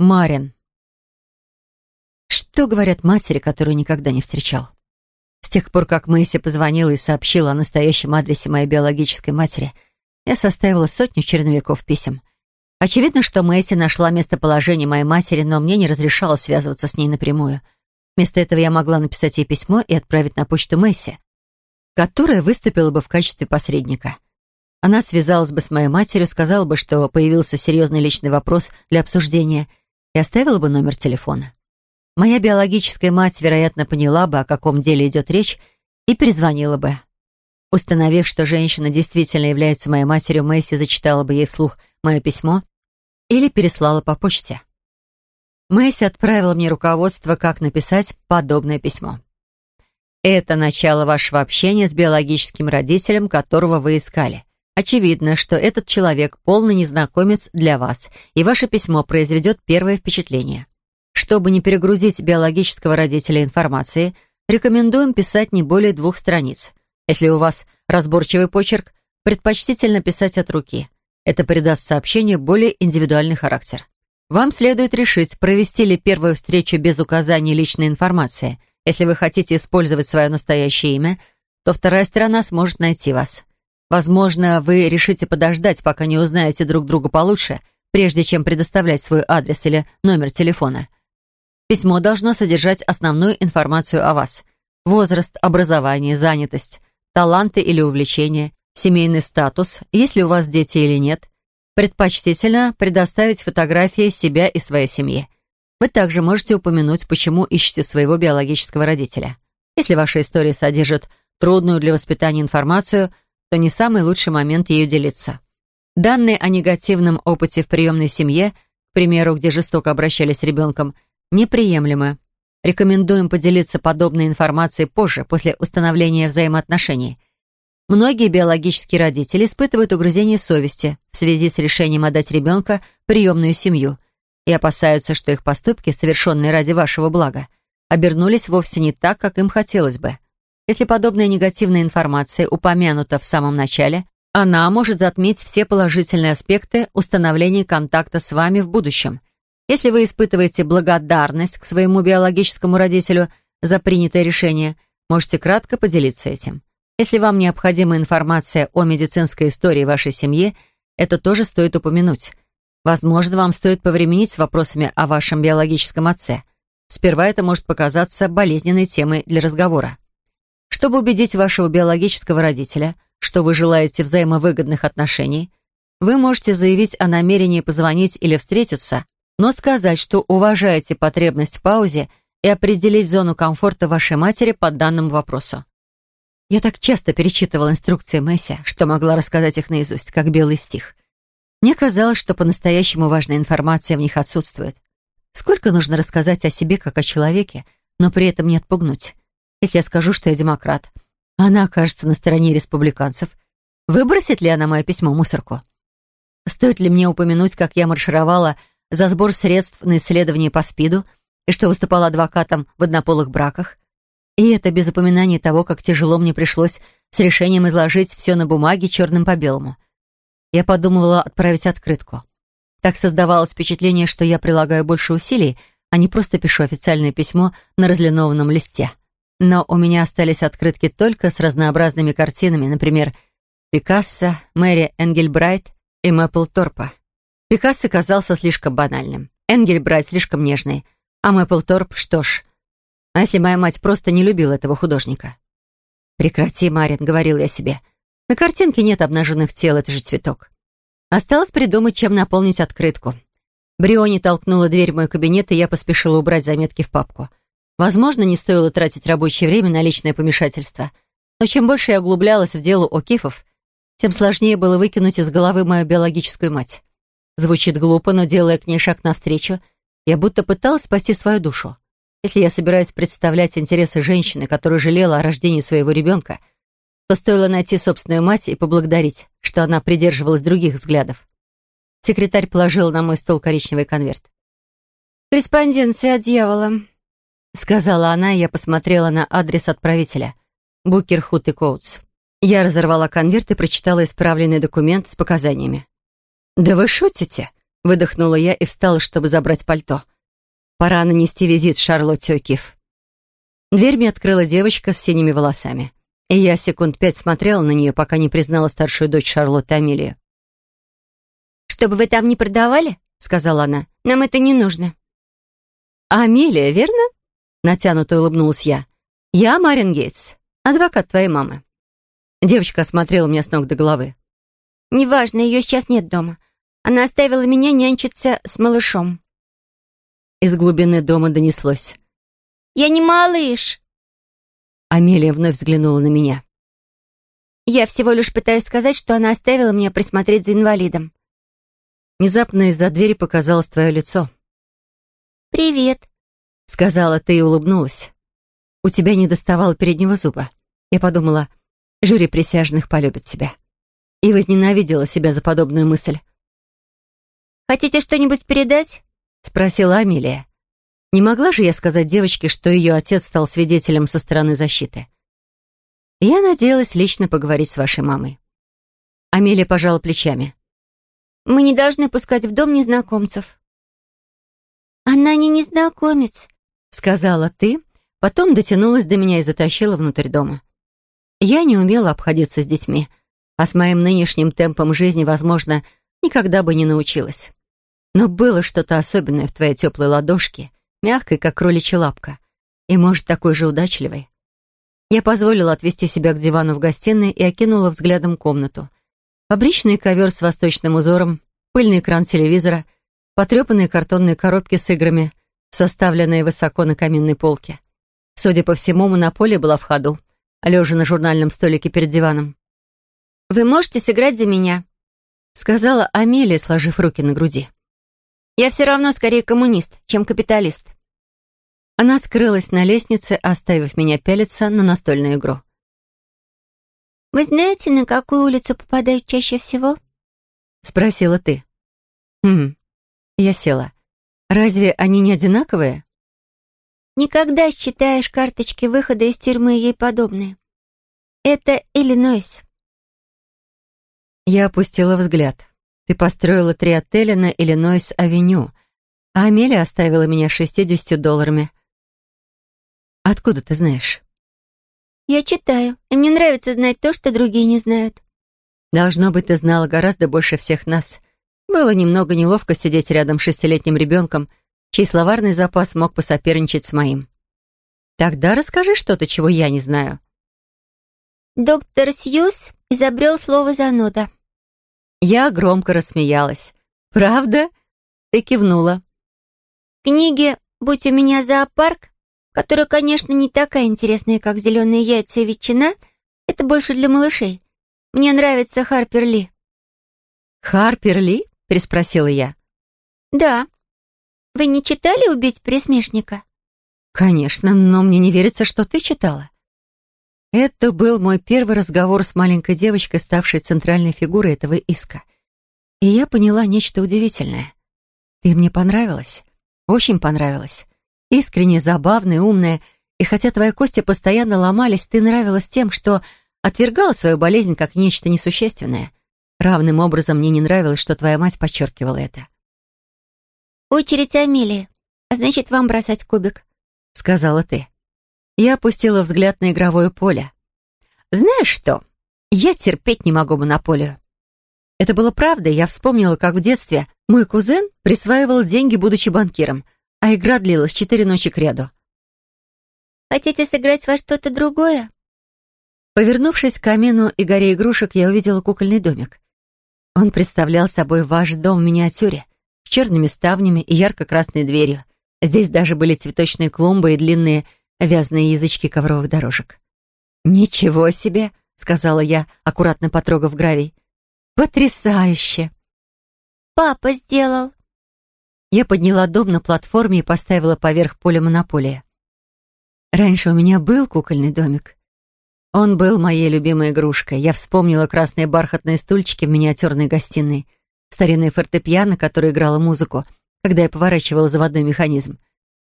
Марин. Что говорят матери, которую никогда не встречал? С тех пор, как Мэйси позвонила и сообщила о настоящем адресе моей биологической матери, я составила сотню черновиков писем. Очевидно, что Мэйси нашла местоположение моей матери, но мне не разрешало связываться с ней напрямую. Вместо этого я могла написать ей письмо и отправить на почту Мэйси, которая выступила бы в качестве посредника. Она связалась бы с моей матерью, сказала бы, что появился серьезный личный вопрос для обсуждения – и оставила бы номер телефона. Моя биологическая мать, вероятно, поняла бы, о каком деле идет речь, и перезвонила бы. Установив, что женщина действительно является моей матерью, Мэйси зачитала бы ей вслух мое письмо или переслала по почте. Мэйси отправила мне руководство, как написать подобное письмо. Это начало вашего общения с биологическим родителем, которого вы искали. Очевидно, что этот человек полный незнакомец для вас, и ваше письмо произведет первое впечатление. Чтобы не перегрузить биологического родителя информации, рекомендуем писать не более двух страниц. Если у вас разборчивый почерк, предпочтительно писать от руки. Это придаст сообщению более индивидуальный характер. Вам следует решить, провести ли первую встречу без указаний личной информации. Если вы хотите использовать свое настоящее имя, то вторая сторона сможет найти вас. Возможно, вы решите подождать, пока не узнаете друг друга получше, прежде чем предоставлять свой адрес или номер телефона. Письмо должно содержать основную информацию о вас. Возраст, образование, занятость, таланты или увлечения, семейный статус, есть ли у вас дети или нет. Предпочтительно предоставить фотографии себя и своей семьи. Вы также можете упомянуть, почему ищете своего биологического родителя. Если ваша история содержит трудную для воспитания информацию – что не самый лучший момент ею делиться. Данные о негативном опыте в приемной семье, к примеру, где жестоко обращались с ребенком, неприемлемы. Рекомендуем поделиться подобной информацией позже, после установления взаимоотношений. Многие биологические родители испытывают угрызение совести в связи с решением отдать ребенка приемную семью и опасаются, что их поступки, совершенные ради вашего блага, обернулись вовсе не так, как им хотелось бы. Если подобная негативная информация упомянута в самом начале, она может затмить все положительные аспекты установления контакта с вами в будущем. Если вы испытываете благодарность к своему биологическому родителю за принятое решение, можете кратко поделиться этим. Если вам необходима информация о медицинской истории вашей семьи, это тоже стоит упомянуть. Возможно, вам стоит повременить с вопросами о вашем биологическом отце. Сперва это может показаться болезненной темой для разговора чтобы убедить вашего биологического родителя, что вы желаете взаимовыгодных отношений, вы можете заявить о намерении позвонить или встретиться, но сказать, что уважаете потребность в паузе и определить зону комфорта вашей матери по данному вопросу. Я так часто перечитывала инструкции Месси, что могла рассказать их наизусть, как белый стих. Мне казалось, что по-настоящему важная информация в них отсутствует. Сколько нужно рассказать о себе, как о человеке, но при этом не отпугнуть если я скажу, что я демократ. Она окажется на стороне республиканцев. Выбросит ли она мое письмо мусорку? Стоит ли мне упомянуть, как я маршировала за сбор средств на исследование по СПИДу и что выступала адвокатом в однополых браках? И это без упоминания того, как тяжело мне пришлось с решением изложить все на бумаге черным по белому. Я подумывала отправить открытку. Так создавалось впечатление, что я прилагаю больше усилий, а не просто пишу официальное письмо на разлинованном листе — но у меня остались открытки только с разнообразными картинами, например, Пикассо, Мэри Энгельбрайт и Мэппл Торпа. Пикассо казался слишком банальным, Энгельбрайт слишком нежный, а Мэппл Торп, что ж. А если моя мать просто не любила этого художника? «Прекрати, Марин», — говорил я себе. «На картинке нет обнаженных тел, это же цветок». Осталось придумать, чем наполнить открытку. Бриони толкнула дверь в мой кабинет, и я поспешила убрать заметки в папку — Возможно, не стоило тратить рабочее время на личное помешательство. Но чем больше я углублялась в дело о Окифов, тем сложнее было выкинуть из головы мою биологическую мать. Звучит глупо, но делая к ней шаг навстречу, я будто пыталась спасти свою душу. Если я собираюсь представлять интересы женщины, которая жалела о рождении своего ребенка, то стоило найти собственную мать и поблагодарить, что она придерживалась других взглядов. Секретарь положил на мой стол коричневый конверт. «Корреспонденция от дьявола», Сказала она, и я посмотрела на адрес отправителя. Букер Хут и Коутс. Я разорвала конверт и прочитала исправленный документ с показаниями. «Да вы шутите?» — выдохнула я и встала, чтобы забрать пальто. «Пора нанести визит Шарлотте Окиф». Дверь мне открыла девочка с синими волосами. И я секунд пять смотрела на нее, пока не признала старшую дочь Шарлотты Амелию. «Чтобы вы там не продавали?» — сказала она. «Нам это не нужно». «Амелия, верно?» Натянуто улыбнулась я. «Я Марин Гейтс, адвокат твоей мамы». Девочка осмотрела меня с ног до головы. «Неважно, ее сейчас нет дома. Она оставила меня нянчиться с малышом». Из глубины дома донеслось. «Я не малыш!» Амелия вновь взглянула на меня. «Я всего лишь пытаюсь сказать, что она оставила меня присмотреть за инвалидом». Внезапно из-за двери показалось твое лицо. «Привет», — сказала ты и улыбнулась. «У тебя не доставало переднего зуба. Я подумала, жюри присяжных полюбит тебя». И возненавидела себя за подобную мысль. «Хотите что-нибудь передать?» — спросила Амелия. Не могла же я сказать девочке, что ее отец стал свидетелем со стороны защиты. Я надеялась лично поговорить с вашей мамой. Амелия пожала плечами. «Мы не должны пускать в дом незнакомцев». «Она не незнакомец», сказала ты, потом дотянулась до меня и затащила внутрь дома. Я не умела обходиться с детьми, а с моим нынешним темпом жизни, возможно, никогда бы не научилась. Но было что-то особенное в твоей теплой ладошке, мягкой, как кроличья лапка, и, может, такой же удачливой. Я позволила отвести себя к дивану в гостиной и окинула взглядом комнату. Фабричный ковер с восточным узором, пыльный экран телевизора, потрепанные картонные коробки с играми — составленные высоко на каминной полке. Судя по всему, монополия была в ходу, а лежа на журнальном столике перед диваном. «Вы можете сыграть за меня?» сказала Амелия, сложив руки на груди. «Я все равно скорее коммунист, чем капиталист». Она скрылась на лестнице, оставив меня пялиться на настольную игру. «Вы знаете, на какую улицу попадают чаще всего?» — спросила ты. «Хм». Я села. Разве они не одинаковые? Никогда считаешь карточки выхода из тюрьмы ей подобные. Это Иллинойс. Я опустила взгляд. Ты построила три отеля на Иллинойс-авеню, а Амелия оставила меня 60 долларами. Откуда ты знаешь? Я читаю, и мне нравится знать то, что другие не знают. Должно быть, ты знала гораздо больше всех нас. Было немного неловко сидеть рядом с шестилетним ребенком, чей словарный запас мог посоперничать с моим. «Тогда расскажи что-то, чего я не знаю». Доктор Сьюз изобрел слово зануда. Я громко рассмеялась. «Правда?» И кивнула. Книги, «Будь у меня зоопарк», которая, конечно, не такая интересная, как «Зеленые яйца и ветчина», это больше для малышей. Мне нравится Харпер Ли. «Харпер Ли?» — переспросила я. «Да. Вы не читали «Убить пресмешника»?» «Конечно, но мне не верится, что ты читала». Это был мой первый разговор с маленькой девочкой, ставшей центральной фигурой этого иска. И я поняла нечто удивительное. Ты мне понравилась. Очень понравилась. Искренне забавная, умная. И хотя твои кости постоянно ломались, ты нравилась тем, что отвергала свою болезнь как нечто несущественное — Равным образом мне не нравилось, что твоя мать подчеркивала это. «Очередь Амелии. А значит, вам бросать кубик», — сказала ты. Я опустила взгляд на игровое поле. «Знаешь что? Я терпеть не могу монополию». Это было правдой. Я вспомнила, как в детстве мой кузен присваивал деньги, будучи банкиром, а игра длилась четыре ночи к ряду. «Хотите сыграть во что-то другое?» Повернувшись к камину и горе игрушек, я увидела кукольный домик. Он представлял собой ваш дом в миниатюре, с черными ставнями и ярко-красной дверью. Здесь даже были цветочные клумбы и длинные вязаные язычки ковровых дорожек. «Ничего себе!» — сказала я, аккуратно потрогав гравий. «Потрясающе!» «Папа сделал!» Я подняла дом на платформе и поставила поверх поля монополия. Раньше у меня был кукольный домик. Он был моей любимой игрушкой. Я вспомнила красные бархатные стульчики в миниатюрной гостиной, старинные фортепиано, которое играло музыку, когда я поворачивала заводной механизм,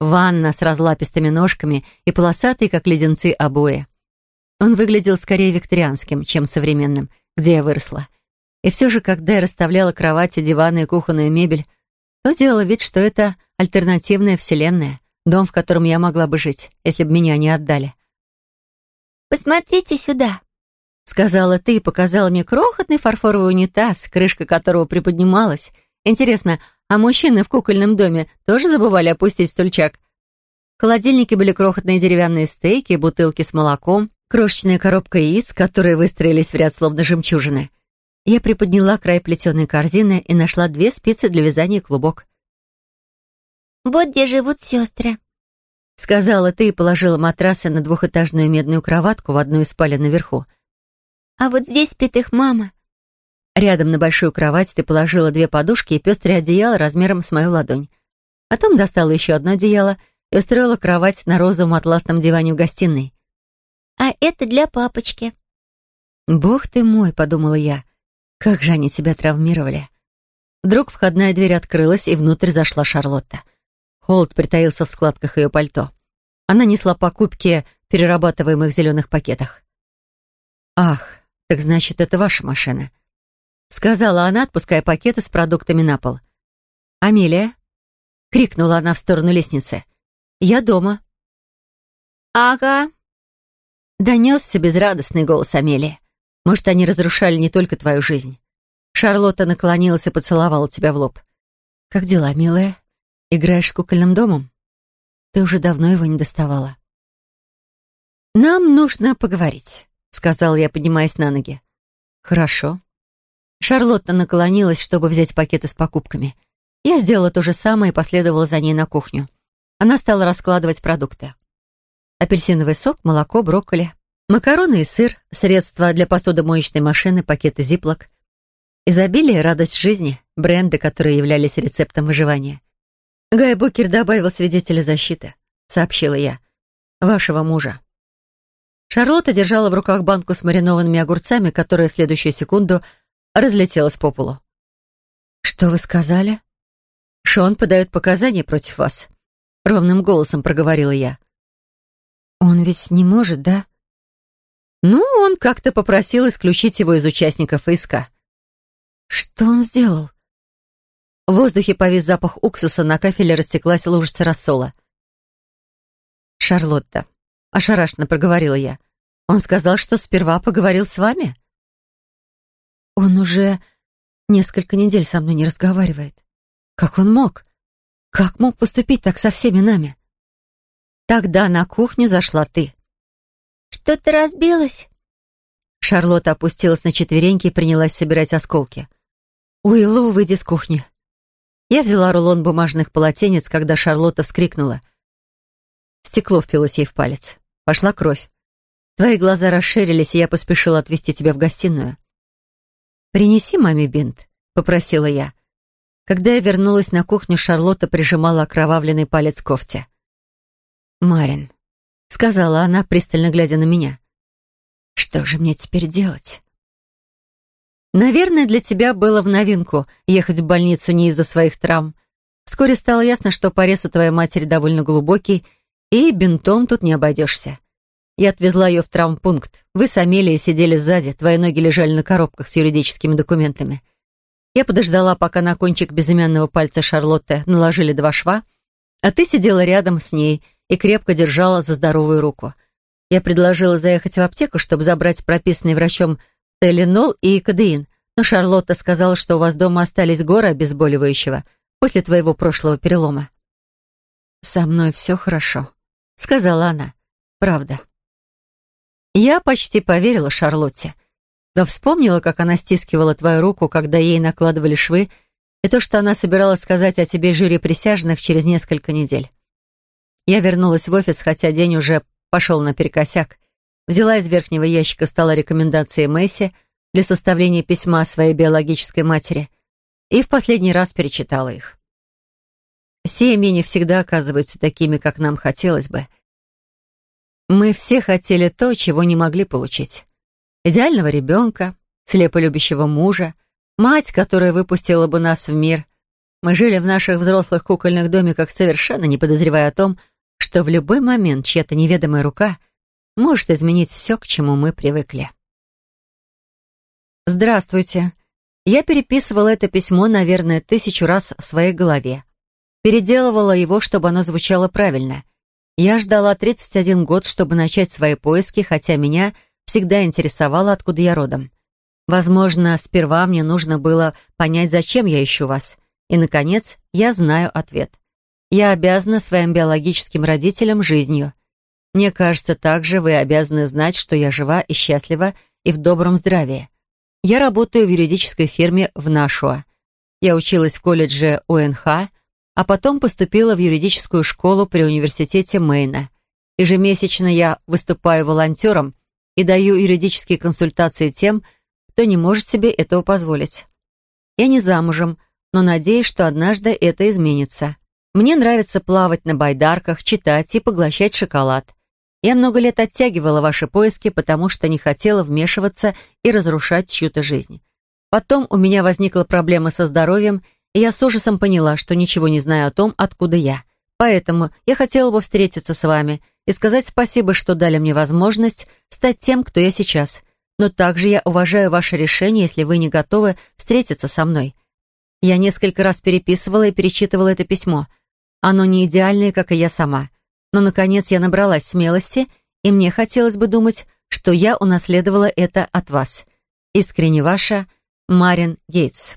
ванна с разлапистыми ножками и полосатые, как леденцы, обои. Он выглядел скорее викторианским, чем современным, где я выросла. И все же, когда я расставляла кровати, диваны и кухонную мебель, то делала вид, что это альтернативная вселенная, дом, в котором я могла бы жить, если бы меня не отдали. «Посмотрите сюда», — сказала ты и показала мне крохотный фарфоровый унитаз, крышка которого приподнималась. Интересно, а мужчины в кукольном доме тоже забывали опустить стульчак? В холодильнике были крохотные деревянные стейки, бутылки с молоком, крошечная коробка яиц, которые выстроились в ряд словно жемчужины. Я приподняла край плетеной корзины и нашла две спицы для вязания клубок. «Вот где живут сестры», сказала ты и положила матрасы на двухэтажную медную кроватку в одну из спален наверху. А вот здесь спит их мама. Рядом на большую кровать ты положила две подушки и пестрое одеяло размером с мою ладонь. Потом достала еще одно одеяло и устроила кровать на розовом атласном диване в гостиной. «А это для папочки». «Бог ты мой», — подумала я, — «как же они тебя травмировали». Вдруг входная дверь открылась, и внутрь зашла Шарлотта. Холод притаился в складках ее пальто. Она несла покупки в перерабатываемых зеленых пакетах. «Ах, так значит, это ваша машина», — сказала она, отпуская пакеты с продуктами на пол. «Амелия?» — крикнула она в сторону лестницы. «Я дома». «Ага», — донесся безрадостный голос Амелии. «Может, они разрушали не только твою жизнь?» Шарлотта наклонилась и поцеловала тебя в лоб. «Как дела, милая?» Играешь с кукольным домом? Ты уже давно его не доставала. «Нам нужно поговорить», — сказал я, поднимаясь на ноги. «Хорошо». Шарлотта наклонилась, чтобы взять пакеты с покупками. Я сделала то же самое и последовала за ней на кухню. Она стала раскладывать продукты. Апельсиновый сок, молоко, брокколи, макароны и сыр, средства для посудомоечной машины, пакеты зиплок. Изобилие, радость жизни, бренды, которые являлись рецептом выживания. «Гай Букер добавил свидетеля защиты», — сообщила я. «Вашего мужа». Шарлотта держала в руках банку с маринованными огурцами, которая в следующую секунду разлетелась по полу. «Что вы сказали?» «Шон подает показания против вас», — ровным голосом проговорила я. «Он ведь не может, да?» «Ну, он как-то попросил исключить его из участников ИСКа». «Что он сделал?» В воздухе повис запах уксуса, на кафеле растеклась лужица рассола. «Шарлотта», — ошарашенно проговорила я, — «он сказал, что сперва поговорил с вами?» «Он уже несколько недель со мной не разговаривает. Как он мог? Как мог поступить так со всеми нами?» Тогда на кухню зашла ты. «Что-то разбилось?» Шарлотта опустилась на четвереньки и принялась собирать осколки. «Уиллу, выйди с кухни. Я взяла рулон бумажных полотенец, когда Шарлотта вскрикнула. Стекло впилось ей в палец. Пошла кровь. Твои глаза расширились, и я поспешила отвезти тебя в гостиную. «Принеси маме бинт», — попросила я. Когда я вернулась на кухню, Шарлотта прижимала окровавленный палец кофте. «Марин», — сказала она, пристально глядя на меня. «Что же мне теперь делать?» Наверное, для тебя было в новинку ехать в больницу не из-за своих травм. Вскоре стало ясно, что порез у твоей матери довольно глубокий, и бинтом тут не обойдешься. Я отвезла ее в травмпункт. Вы с Амелией сидели сзади, твои ноги лежали на коробках с юридическими документами. Я подождала, пока на кончик безымянного пальца Шарлотты наложили два шва, а ты сидела рядом с ней и крепко держала за здоровую руку. Я предложила заехать в аптеку, чтобы забрать прописанный врачом Теленол и кадеин. Но Шарлотта сказала, что у вас дома остались горы обезболивающего после твоего прошлого перелома». «Со мной все хорошо», — сказала она. «Правда». Я почти поверила Шарлотте, но вспомнила, как она стискивала твою руку, когда ей накладывали швы, и то, что она собиралась сказать о тебе жюри присяжных через несколько недель. Я вернулась в офис, хотя день уже пошел наперекосяк взяла из верхнего ящика стола рекомендации Мэйси для составления письма своей биологической матери и в последний раз перечитала их. Семьи не всегда оказываются такими, как нам хотелось бы. Мы все хотели то, чего не могли получить. Идеального ребенка, слепо мужа, мать, которая выпустила бы нас в мир. Мы жили в наших взрослых кукольных домиках, совершенно не подозревая о том, что в любой момент чья-то неведомая рука — может изменить все, к чему мы привыкли. «Здравствуйте. Я переписывала это письмо, наверное, тысячу раз в своей голове. Переделывала его, чтобы оно звучало правильно. Я ждала 31 год, чтобы начать свои поиски, хотя меня всегда интересовало, откуда я родом. Возможно, сперва мне нужно было понять, зачем я ищу вас. И, наконец, я знаю ответ. Я обязана своим биологическим родителям жизнью. Мне кажется, также вы обязаны знать, что я жива и счастлива и в добром здравии. Я работаю в юридической фирме в Нашуа. Я училась в колледже ОНХ, а потом поступила в юридическую школу при университете Мэйна. Ежемесячно я выступаю волонтером и даю юридические консультации тем, кто не может себе этого позволить. Я не замужем, но надеюсь, что однажды это изменится. Мне нравится плавать на байдарках, читать и поглощать шоколад. Я много лет оттягивала ваши поиски, потому что не хотела вмешиваться и разрушать чью-то жизнь. Потом у меня возникла проблема со здоровьем, и я с ужасом поняла, что ничего не знаю о том, откуда я. Поэтому я хотела бы встретиться с вами и сказать спасибо, что дали мне возможность стать тем, кто я сейчас. Но также я уважаю ваше решение, если вы не готовы встретиться со мной. Я несколько раз переписывала и перечитывала это письмо. Оно не идеальное, как и я сама. Но, наконец, я набралась смелости, и мне хотелось бы думать, что я унаследовала это от вас. Искренне ваша, Марин Гейтс.